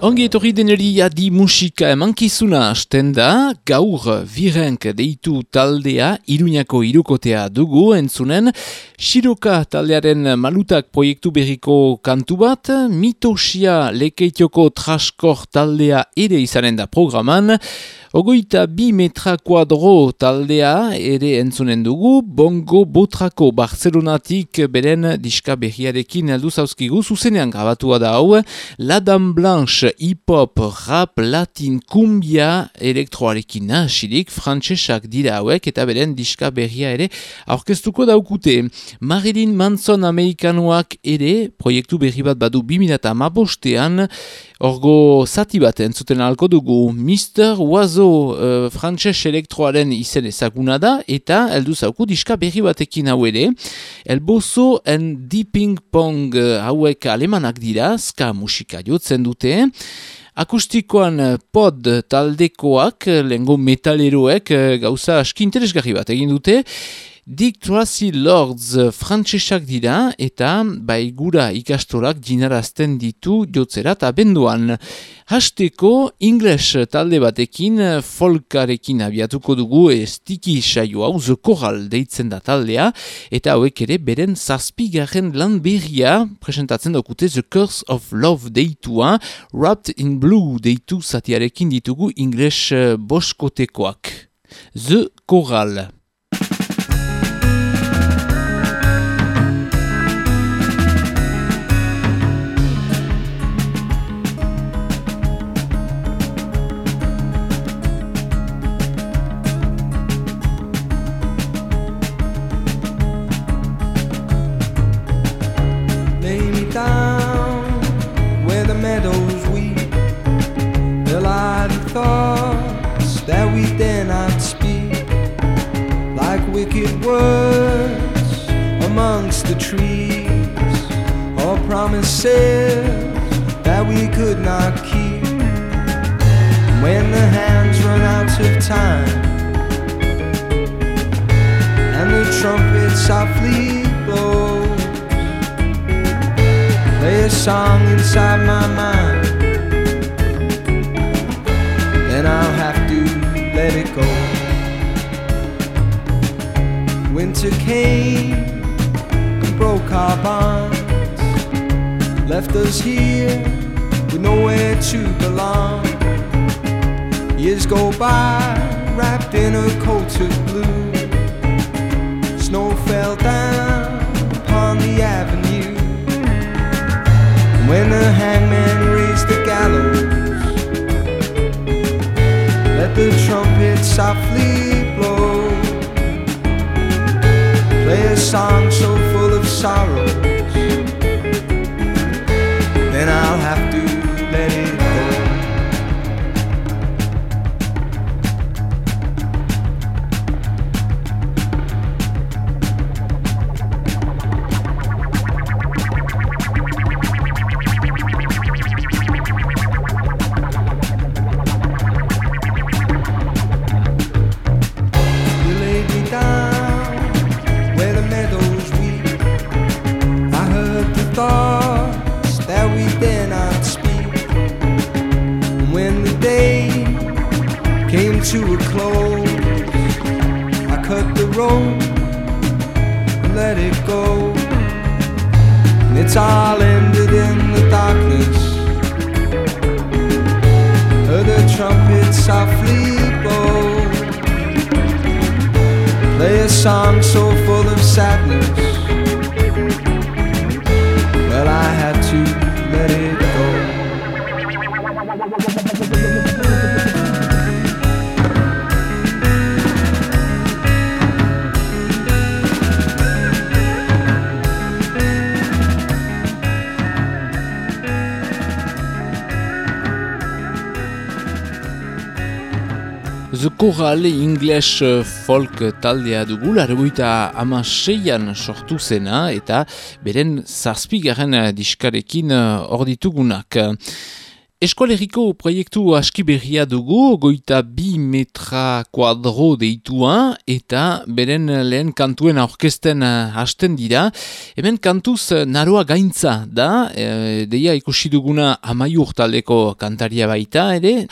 Ongi etorri deneri adi musika emankizuna hasten da, gaur virenk deitu taldea, iruñako irukotea dugu entzunen, Shiroka taldearen malutak proiektu berriko kantu bat, mitosia lekeitioko traskor taldea ere izanen da programan, Ogoita bi metra kuadro taldea ere entzunen dugu, bongo botrako Barcelonatik beren diska berriarekin aldu zauzkigu, zuzenean grabatua da hau, La Dame Blanche, hip-hop, rap, latin, kumbia, elektroarekin nahasirik, frantsesak dira hauek eta beren diska berria ere aurkeztuko daukute. Marilyn Manson Amerikanoak ere, proiektu berri bat badu 2008an, Orgo zati bat entzuten alko dugu, Mr. Oazo uh, frantses elektroaren izen ezaguna da, eta heldu zauku diska berri batekin hau ere. Elbozo en Deeping Pong uh, hauek alemanak dira, ska musika jotzen dute. Akustikoan pod taldekoak, lengo metaleroek, gauza aski interesgarri bat egin dute, Dick Tracy Lords frantsesak dira eta bai gura ikastorak dinarazten ditu jotzera eta benduan. Hasteko ingles talde batekin folkarekin abiatuko dugu estiki saio hau zokoral deitzen da taldea eta hauek ere beren zazpigarren lan berria presentatzen dokute The Curse of Love deitua Wrapped in Blue deitu zatiarekin ditugu ingles boskotekoak. The Choral. Trees, or promises that we could not keep. When the hands run out of time and the trumpet softly blows play a song inside my mind. Then I'll have to let it go. Winter came broke our bonds, left us here with nowhere to belong. Years go by, wrapped in a coat of blue. Snow fell down upon the avenue. When the hangman raised the gallows, let the trumpet softly blow. Play a song so sorrows, then I'll have English Folk taldea dugu, largoita ama seian sortu zena eta beren zazpigaren diskarekin hor Eskolegiko proiektu aski berria dugu, goita bi metra kuadro deitua eta beren lehen kantuen aurkesten eh, hasten dira. Hemen kantuz eh, naroa gaintza da, e, deia ikusi duguna amaiur taldeko kantaria baita ere,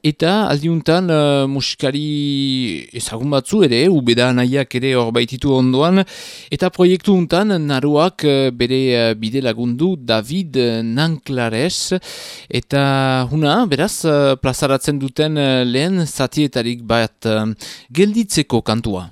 eta aldiuntan musikari ezagun batzu ere, ubeda nahiak ere hor baititu ondoan, eta proiektu untan naroak bere bide lagundu David Nanklares, eta huna, beraz, uh, plazaratzen duten uh, lehen zatietarik bat uh, gelditzeko kantua.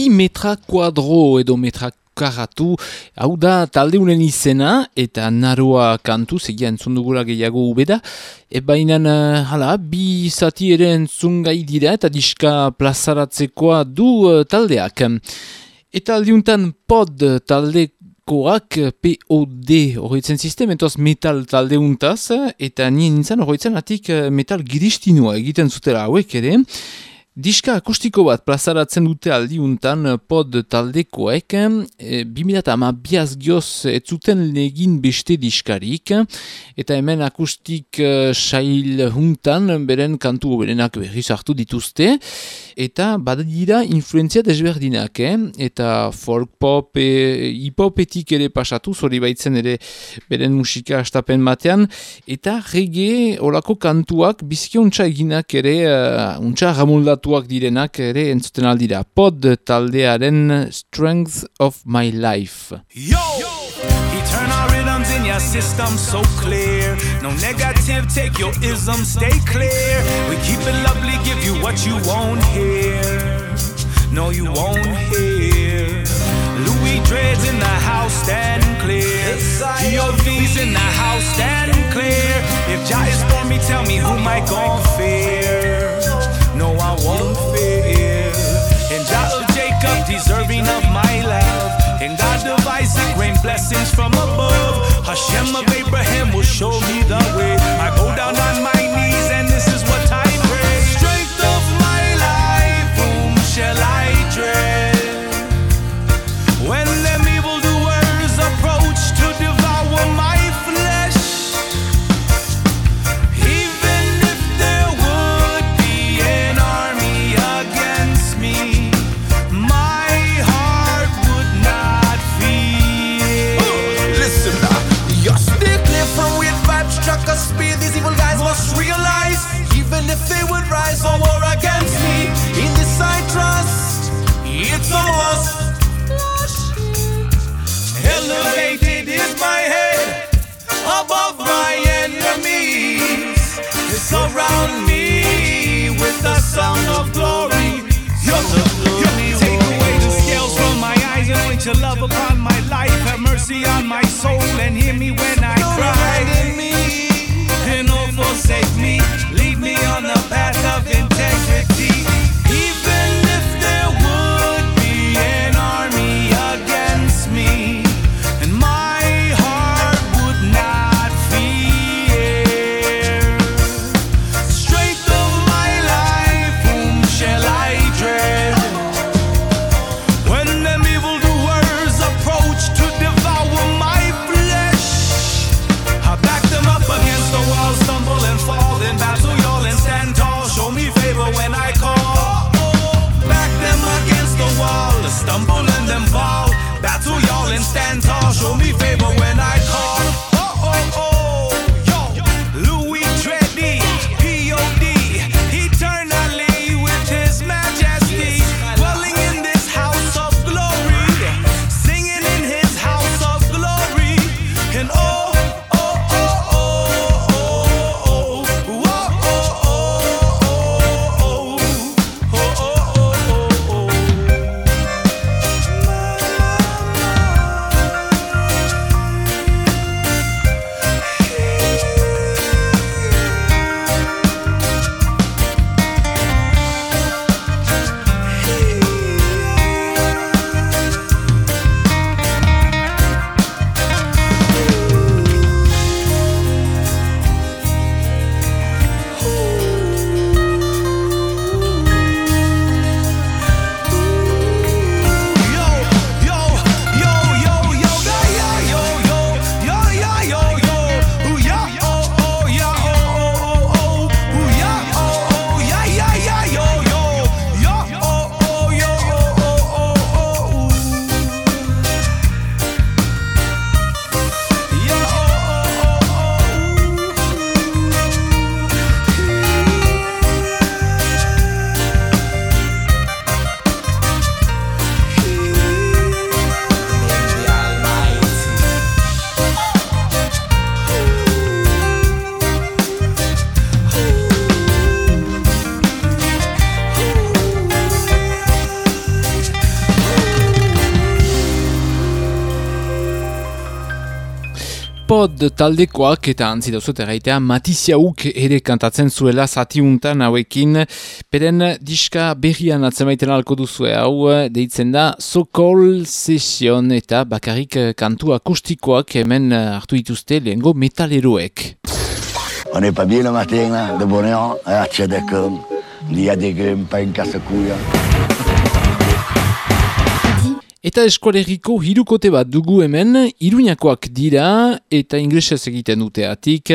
Bi metra kuadro edo metra karatu, hau da taldeunen izena eta naroa kantu, zegia entzundugura gehiago ubeda, e bainan uh, hala, bi zati ere entzungai dira eta diska plazaratzekoa du uh, taldeak. Eta aldiuntan pod talde Koak POD horretzen sistem, entoz metal taldeuntaz, eta nien nintzen horretzen atik uh, metal giristinua egiten zutela hauek ere, Diska akustiko bat plazaratzen dute aldiuntan pod taldekoek, e, 2000 ama biaz gioz etzuten legin beste diskarik, eta hemen akustik uh, sail huntan beren kantu berenak berriz hartu dituzte, eta badira influenzia desberdinak, eh? eta folk pop, e, hipopetik ere pasatu, zori baitzen ere beren musika astapen batean, eta rege olako kantuak bizkiontza eginak ere, uh, untsa ramuldatuak direnak ere entzuten aldira. Pod taldearen Strength of My Life. Yo! Eternal rhythms in your system so clear. No negative, take your ism, stay clear. We keep it lovely, give you what you won't hear. No, you won't hear. Louis dreads in the house, clear. In the house, clear. If is for me, tell me who might gon' fear. Deserving of my love. And God devises rain blessings from above. Hashem of Abraham will show me the way. I go down on my your love upon my life. Have mercy on my soul and hear me when I cry. And don't forsake me. Lead me on the path of pod taldekoak eta antzi dauzut erraitea Matiziauk ere kantatzen zuela zatiuntan hauekin peren diska berrian atzemaiten alko duzue hau deitzen da Sokol Session eta bakarrik kantu akustikoak hemen hartu dituzte lehengo metaleroek. On n'est pas bien le matin, de bonheur, à Tchadakon. liadegen painkazakuia. Eta eskualeriko hirukote bat dugu hemen, iruñakoak dira eta inglesez egiten dute atik.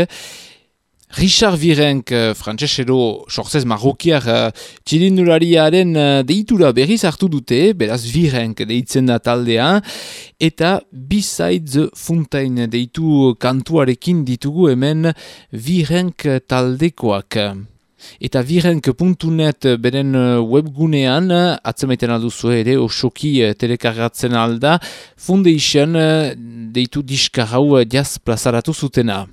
Richard Virenk, eh, frantzesero, sorzez marrokiar, uh, deitura berriz hartu dute, beraz Virenk deitzen da taldea, eta Besides Fontaine deitu kantuarekin ditugu hemen Virenk taldekoak. Eta virenk.net beren webgunean, atzemaiten alduzu ere, osoki telekargatzen alda, Foundation deitu diskarau jaz plazaratu zutena.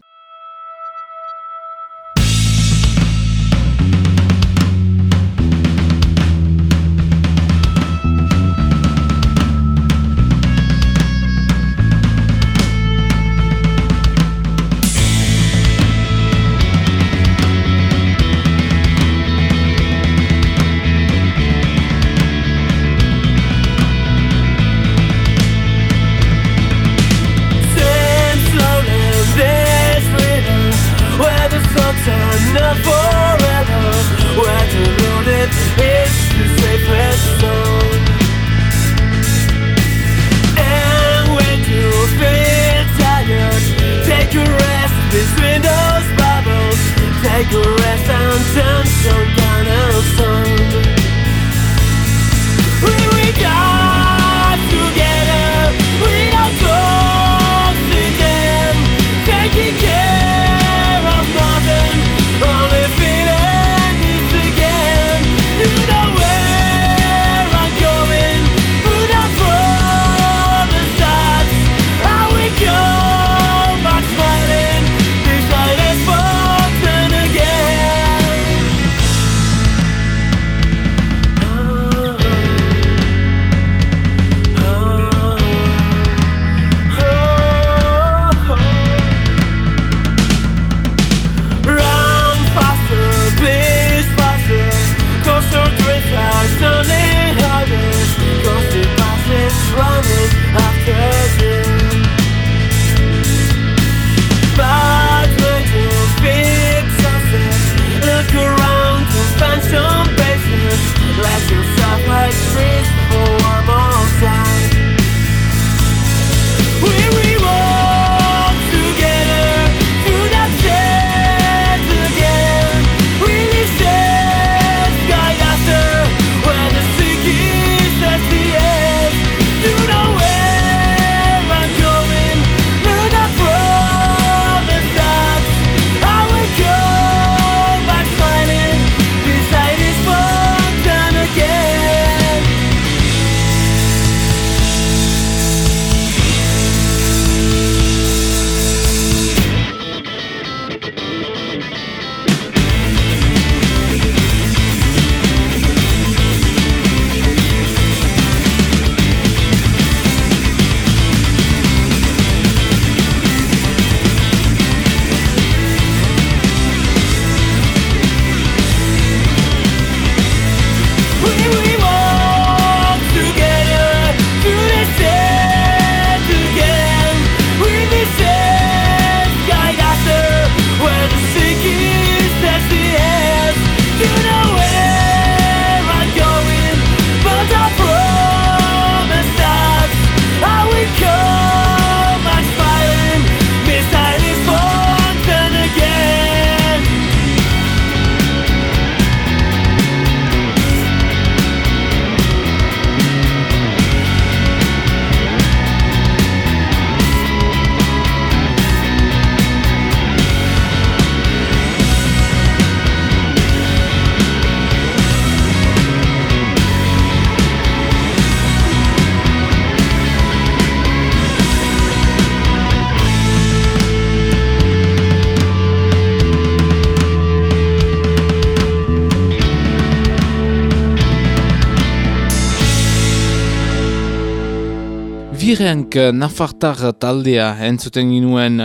Virenk Nafartar taldea entzuten ginuen.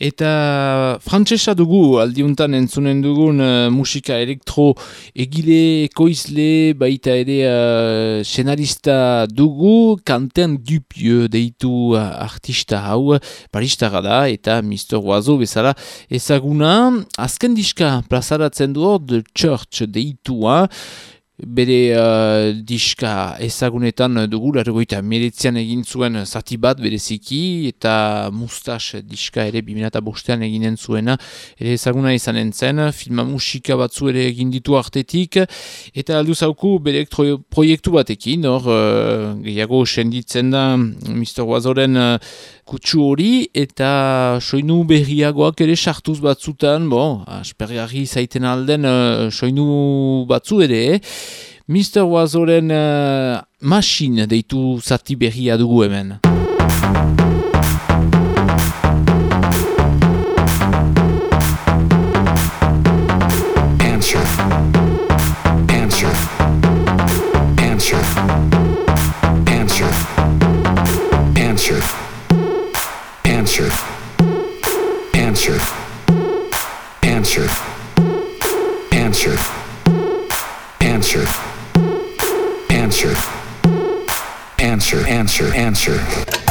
Eta frantsesa dugu aldiuntan entzunen dugun uh, musika elektro egile ekoizle baita ere uh, senarista dugu. Kanten dupieu deitu uh, artista hau paristara da eta Mr. Oazo bezala ezaguna. Azken diska plazaratzen du The Church deitua bere uh, diska ezagunetan dugu, largoita meretzian egin zuen zati bat bereziki, eta mustas diska ere bimena bostean eginen zuena, ere ezaguna izan entzen, filma musika batzu ere egin ditu artetik, eta aldu zauku bere proiektu batekin, hor, uh, gehiago senditzen da Mr. Wazoren uh, kutsu hori, eta soinu berriagoak ere sartuz batzutan, bon, aspergarri zaiten alden uh, soinu batzu ere? Mr. Wazoren uh, machine deitu zati berria dugu hemen. Answer. Answer. Answer. Answer. Answer. Answer. Answer. Answer. Answer. Answer. Answer. Answer. Answer. Answer.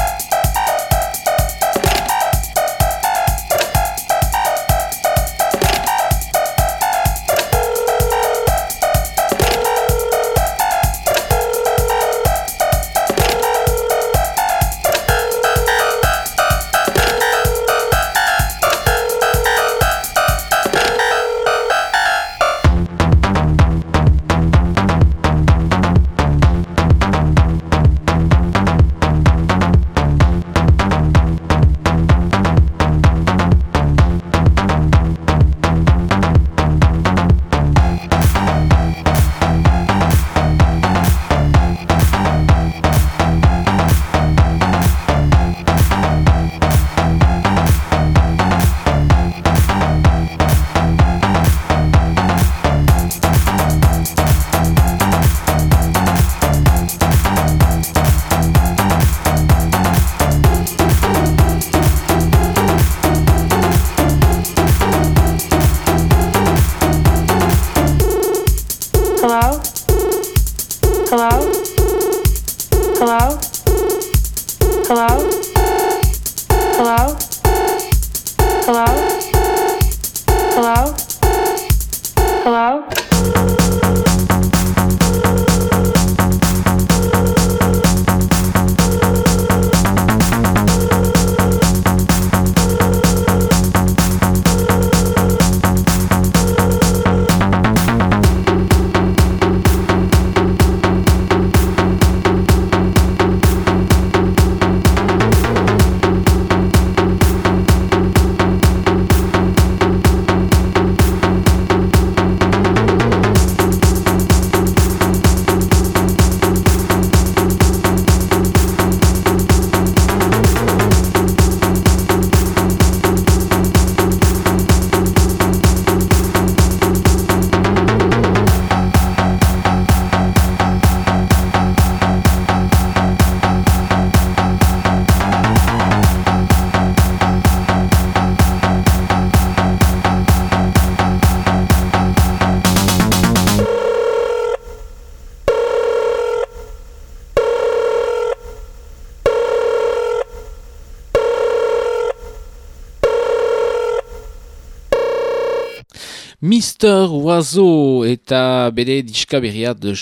Mr. Oizo eta bere diska berria The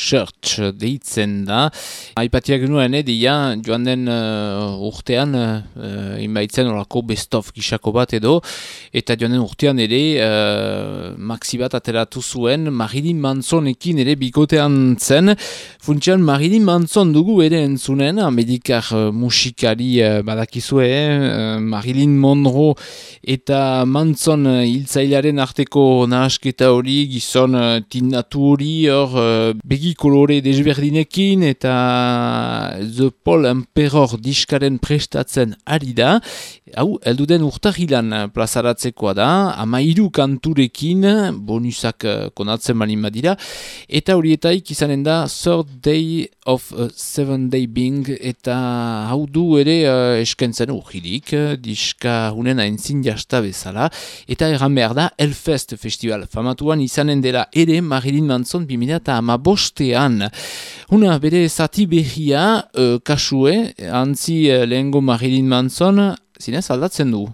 Church deitzen da. Aipatiak nuen, edia, joan den uh, urtean, uh, inbaitzen orako best gisako bat edo, eta joan den urtean ere, uh, maxi bat ateratu zuen, Marilyn Mansonekin ere bikotean zen. Funtsian, Marilyn Manson dugu ere entzunen, amerikar uh, musikari uh, badakizue, uh, Marilyn Monroe eta Manson uh, hiltzailaren arteko nahas nasketa hori, gizon uh, tinatu hori, hor uh, begi kolore desberdinekin eta The Paul Emperor diskaren prestatzen ari da. Hau, elduden urtahilan plazaratzekoa da, ama iru kanturekin, bonusak uh, konatzen balin badira, eta horietaik izanen da Third Day of a Seven Day Bing, eta hau du ere uh, eskentzen urhilik, diska hunen aintzin jasta bezala, eta erran behar da Elfest Festival. Famatuan izanen dela ere Marilyn Manson 2000 eta ama bostean. Huna bere zati behia uh, kasue, antzi uh, lehengo Marilyn Manson, zinez aldatzen du.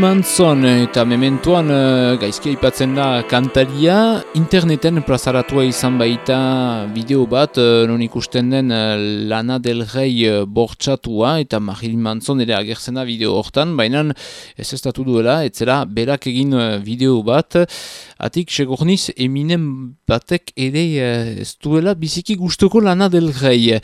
Manson eta mementuan uh, gaizki aipatzen da kantaria. Interneten plazaratua izan baita bideo bat uh, non ikusten den uh, Lana Del Rey uh, bortxatua eta Marilyn Manson ere agertzen da bideo hortan. Baina ez datu duela etzera berak egin bideo bat. Atik segurniz eminen batek ere uh, ez duela biziki gustuko Lana Del Rey.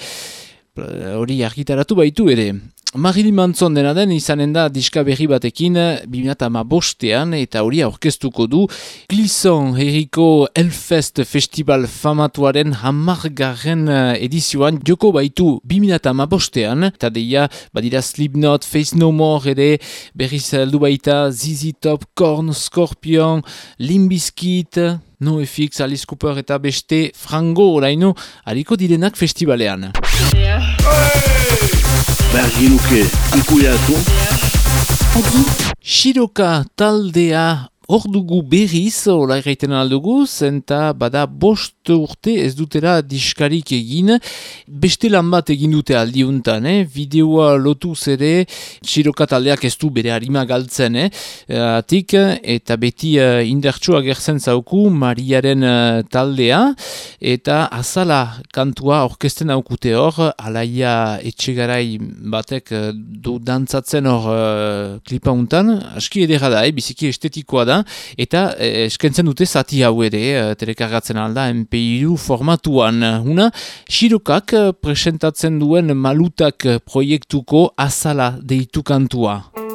Hori argitaratu baitu ere Marilyn Manson dena den izanen da diska berri batekin 2008 bostean eta hori aurkeztuko du Glisson herriko Elfest Festival famatuaren hamargarren edizioan joko baitu 2008 bostean eta deia badira Slipknot, Face No More ere berriz heldu baita ZZ Top, Korn, Scorpion, Limbiskit, NoFX, Alice Cooper eta beste frango oraino hariko direnak festivalean. Bergi nuke ikuiatu. Shiroka taldea hor dugu berriz, hola erraiten aldugu, zenta bada bost urte ez dutera diskarik egin, beste lan bat egin dute aldiuntan, eh? videoa lotu zere, Shiroka taldeak ez du bere harima galtzen, eh? atik, eta beti uh, indertsua gertzen zauku, Mariaren uh, taldea, eta azala kantua orkesten aukute hor, alaia etxegarai batek uh, du dantzatzen hor uh, klipa untan, aski edera da, eh? biziki estetikoa da, eta eh, eskentzen dute zati hau ere, eh, telekargatzen alda MP2 formatuan. Una, Shirokak eh, presentatzen duen malutak proiektuko azala deitu kantua.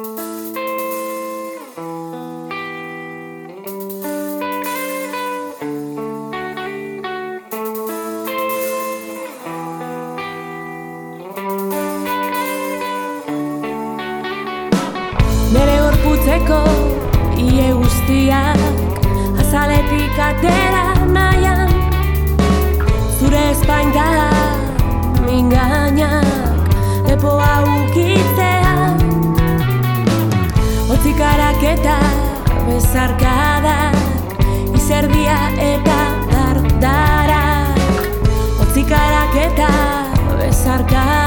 sarcasmo.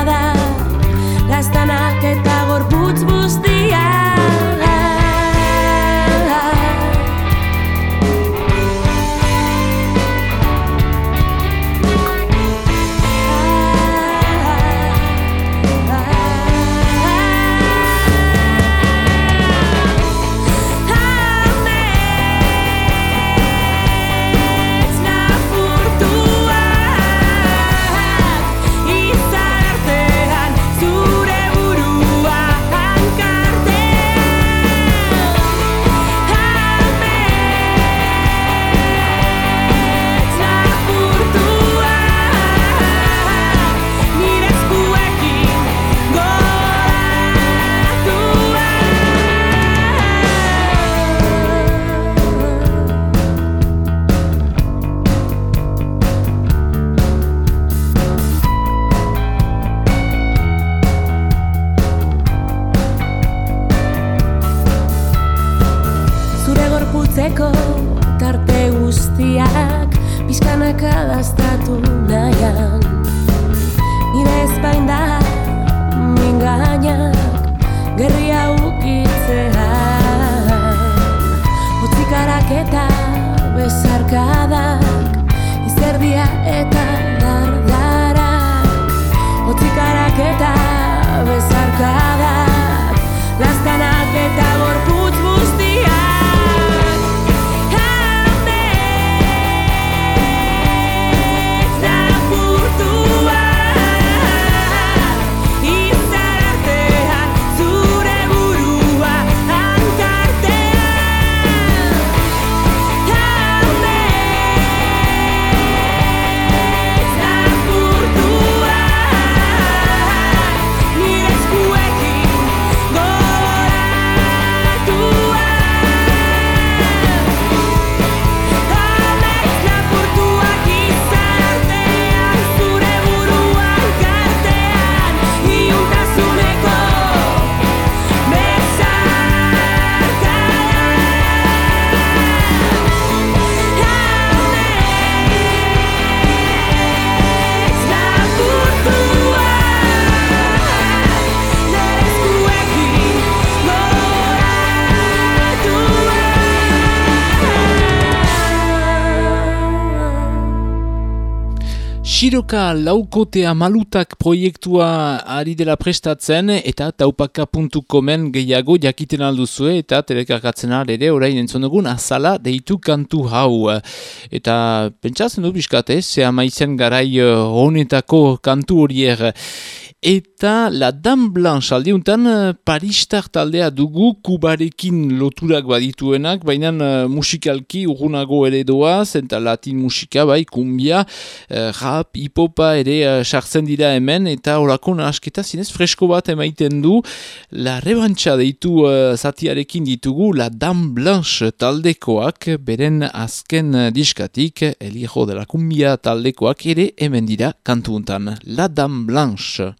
Xiroka laukotea malutak proiektua ari dela prestatzen eta taupaka.comen gehiago jakiten alduzue eta telekarkatzen ere orain entzun azala deitu kantu hau. Eta pentsatzen du biskate, ze amaizen garai eh, honetako kantu horier eta La Dame Blanche aldiuntan uh, Paristar taldea dugu kubarekin loturak badituenak, baina uh, musikalki urgunago ere doaz, eta latin musika bai, kumbia, uh, rap, hipopa ere sartzen dira hemen, eta horako nahasketa zinez fresko bat emaiten du, La Rebantxa deitu uh, zatiarekin ditugu La Dame Blanche taldekoak, beren azken diskatik, elijo de la kumbia taldekoak ere hemen dira kantuuntan. La Dame Blanche.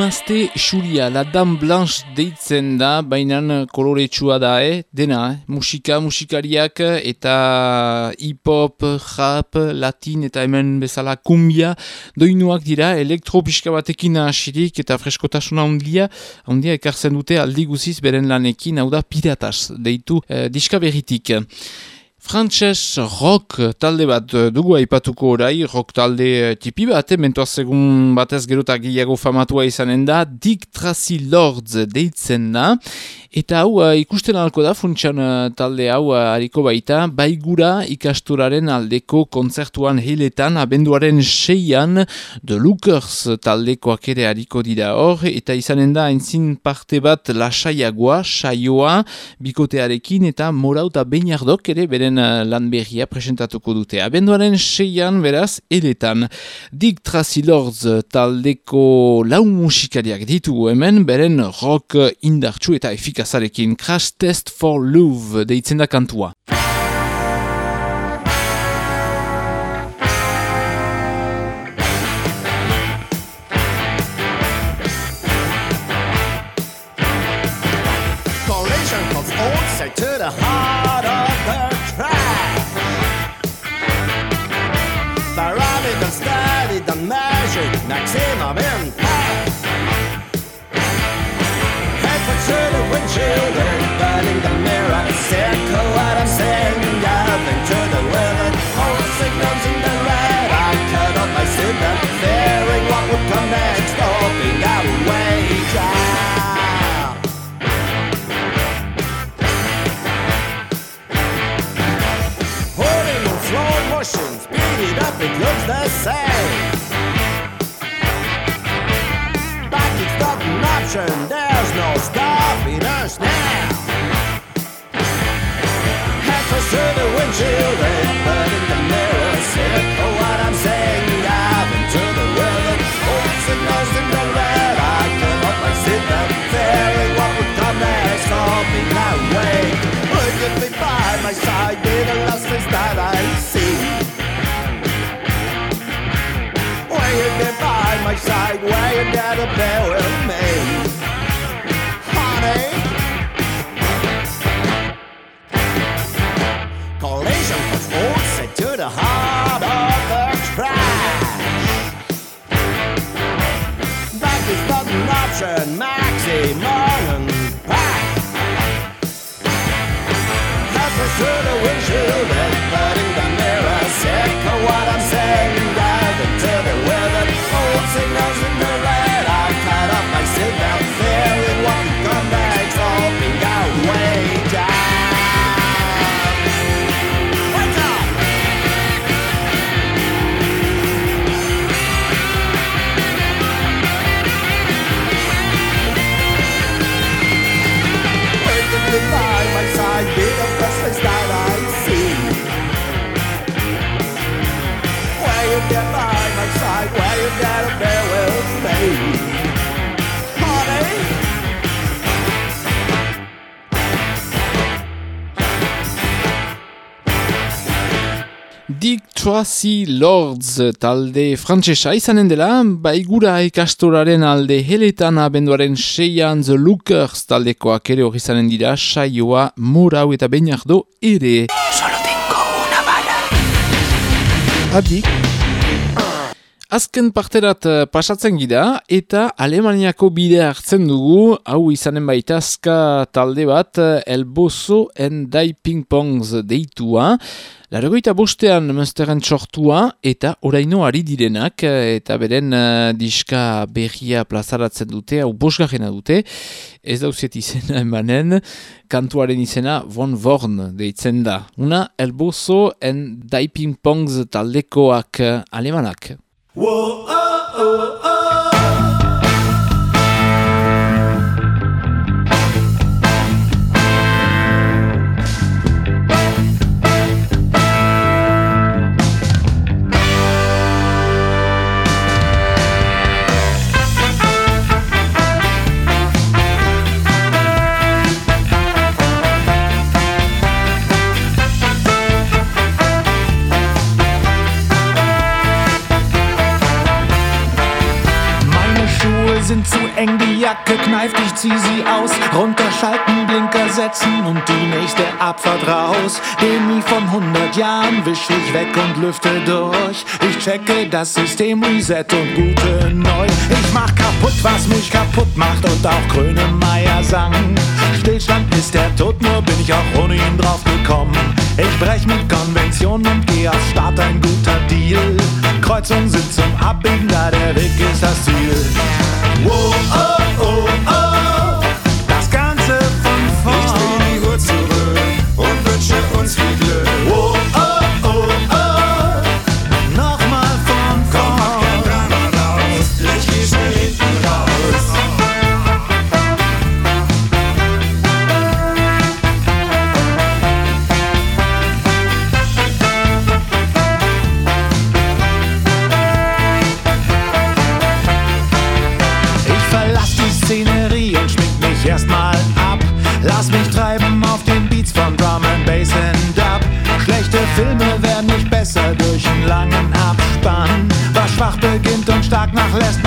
Emazte xuria, la dame blanche deitzen da, baina koloretsua da, eh? dena, eh? musika, musikariak eta hip-hop, rap, latin eta hemen bezala kumbia, doinuak dira, elektropiska batekin hasirik eta freskotasuna ondia, ondia ekartzen dute aldi beren lanekin, hau da piratas, deitu eh, diska berritik. Frantses rock talde bat eh, dugu aipatuko orai, rock talde eh, tipi bat, eh, mentoaz egun batez gerota gehiago famatua izanen da, Dick Tracy Lords deitzen da, eta hau eh, ikusten alko da, funtsan eh, talde hau eh, hariko baita, baigura ikasturaren aldeko kontzertuan hiletan, abenduaren seian, The Lookers taldekoak ere hariko dira hor, eta izanen da aintzin parte bat lasaiagoa, saioa, bikotearekin, eta morauta beinardok ere beren eh, lan berria presentatuko dute. Abenduaren seian, beraz, eletan. Dick Tracy Lords taldeko lau musikariak ditugu hemen, beren rock indartsu eta efikazarekin Crash Test for Love deitzen da kantua. Windshield burning the mirror. Circle what I'm saying, limit. All signals in the red. I cut off my seatbelt, fearing what would come next. Hoping I would wake up. Putting on slow motion, speed it up, it looks the same. Back it's not an option, just now. Had to serve the windshield, but in the mirror said, Oh, what I'm saying, I've been to the weather. Oh, it's a nose in the red. I come up like Sidney Ferry. What would come next? Call me my way. Look at be by my side, you're the last that I see. Waiting you by my side, waiting at got a barrel. turn my Tracy Lords talde frantsesa izanen dela, baigura ikastoraren alde heletan abenduaren seian The Lookers taldekoak ere hori izanen dira, saioa, morau eta beinardo ere. Adik. Azken parterat eh, pasatzen gira eta Alemaniako bidea hartzen dugu, hau izanen baita azka talde bat, eh, El Bozo and Dai Ping Pongs deitua. Largoita bostean mesteren sortua eta oraino ari direnak eh, eta beren eh, diska berria plazaratzen dute, hau bosgarrena dute, ez dauziet izena emanen, kantuaren izena Von Vorn deitzen da. Una El Bozo and Dai Ping Pongs taldekoak alemanak. Whoa, oh, oh, oh. Jacke kneift, ich zieh sie aus. Runterschalten, Blinker setzen und die nächste Abfahrt raus. Demi von 100 Jahren wisch ich weg und lüfte durch. Ich checke das System Reset und gute neu. Ich mach kaputt, was mich kaputt macht und auch Grönemeyer sang. Stillstand ist der Tod, nur bin ich auch ohne ihn drauf gekommen. Ich brech mit Konventionen und geh auf Start, ein guter Deal. Kreuzungen sind zum Abbiegen, da der Weg ist das Ziel. Whoa, oh, oh, oh. Less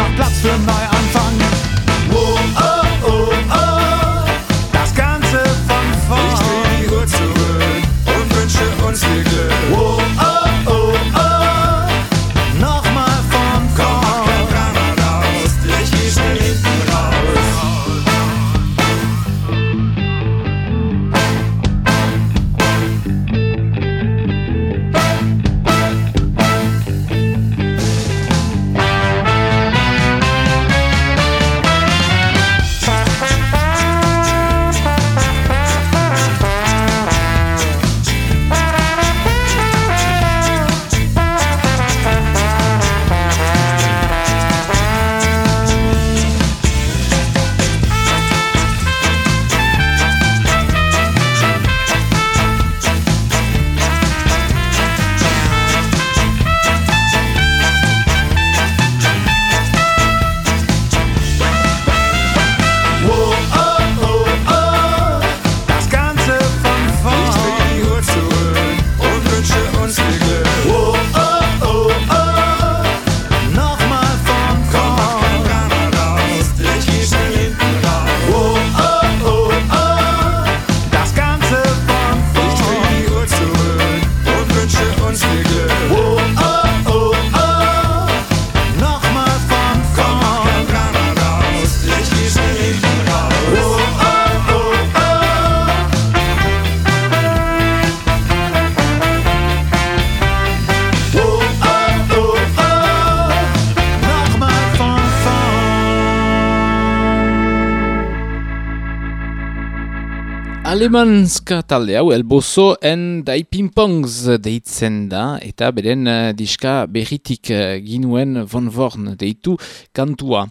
Allimans diska talde hau elbozo en dai pingpongs deitzen da eta beren uh, diska berritik uh, ginuen von vorn deitu kantua.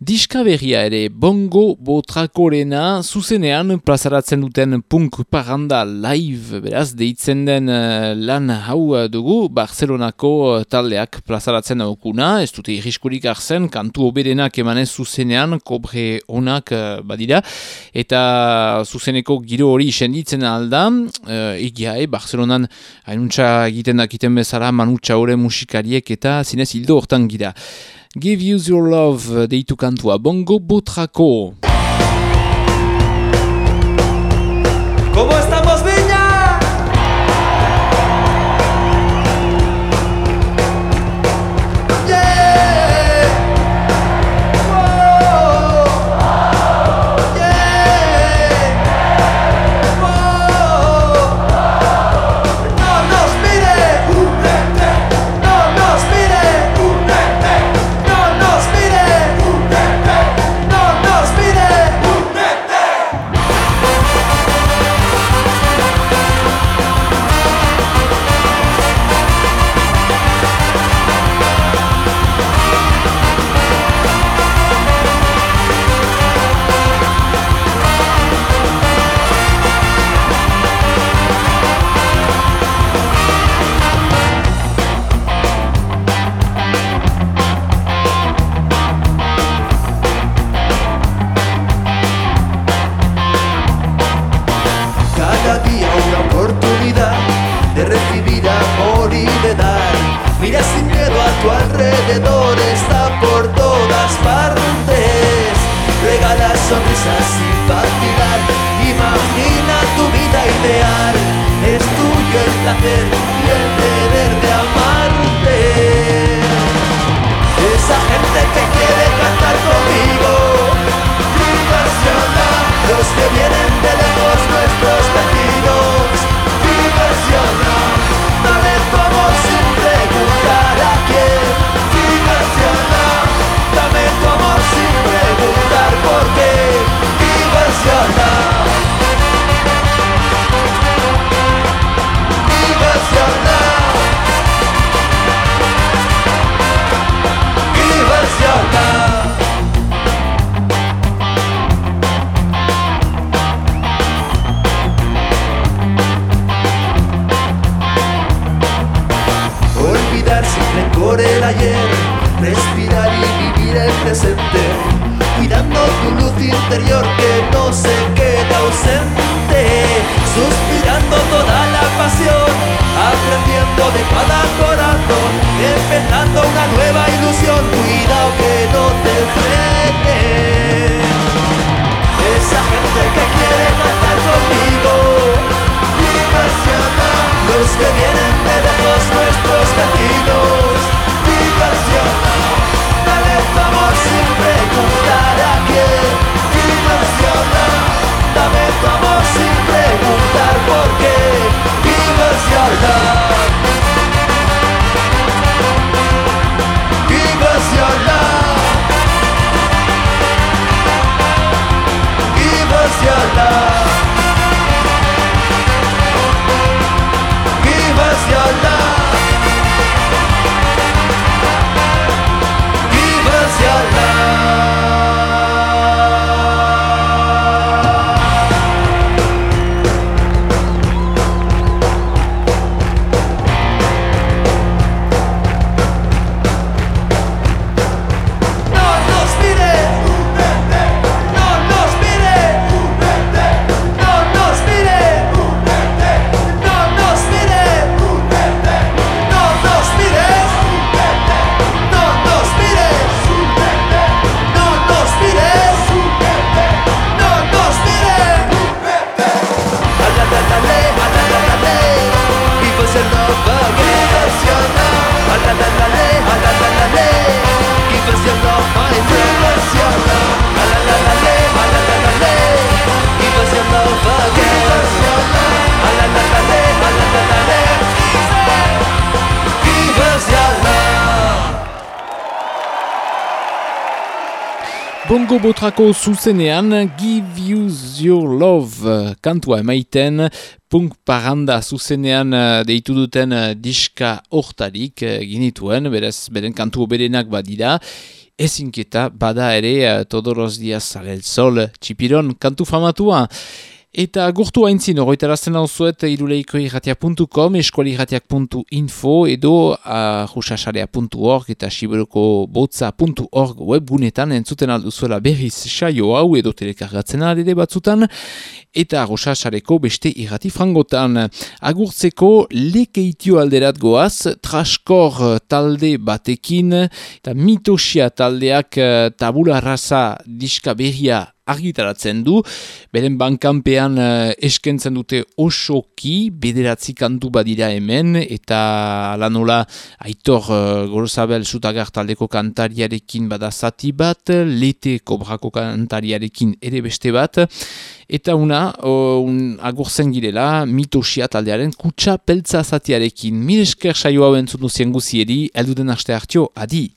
Diska berria ere bongo botrakorena zuzenean plazaratzen duten punk paranda live beraz deitzen den uh, lan hau dugu Barcelonako taldeak plazaratzen daukuna ez dute irriskurik arzen kantu oberenak emanez zuzenean kobre onak badira eta zuzeneko giro hori senditzen alda, e, eh, igiai, eh, Barcelonan hainuntza egiten dakiten bezala manutsa hore musikariek eta zinez hildo hortan gira. Give you your love deitu kantua, bongo botrako! Bongo botrako! placer Bongo botrako zuzenean Give You Your Love kantua emaiten punk paranda zuzenean eh, deitu duten eh, diska hortarik eh, ginituen, berez beren kantu berenak badira. Ezinketa bada ere Todoros Diaz Zarel Sol. Txipiron kantu famatua Eta gurtu haintzin, horretarazten hau zuet iruleiko irratia.com, eskualirratiak.info edo ahusasarea.org eta siberuko botza.org webgunetan entzuten alduzuela berriz saio hau edo telekargatzen ere batzutan eta ahusasareko beste irrati frangotan. Agurtzeko lekeitio alderat goaz, traskor talde batekin eta mitosia taldeak tabula rasa diska berria argitaratzen du, beren bankanpean uh, eskentzen dute osoki, bederatzi kantu badira hemen, eta lanola aitor uh, gorozabel sutagar taldeko kantariarekin bada zati bat, lete kobrako kantariarekin ere beste bat, eta una, uh, un agurzen girela, mitosia taldearen kutsa peltza zatiarekin. Mire esker saio hau entzun duzien guzieri, elduden aste hartio, adi!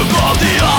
of all the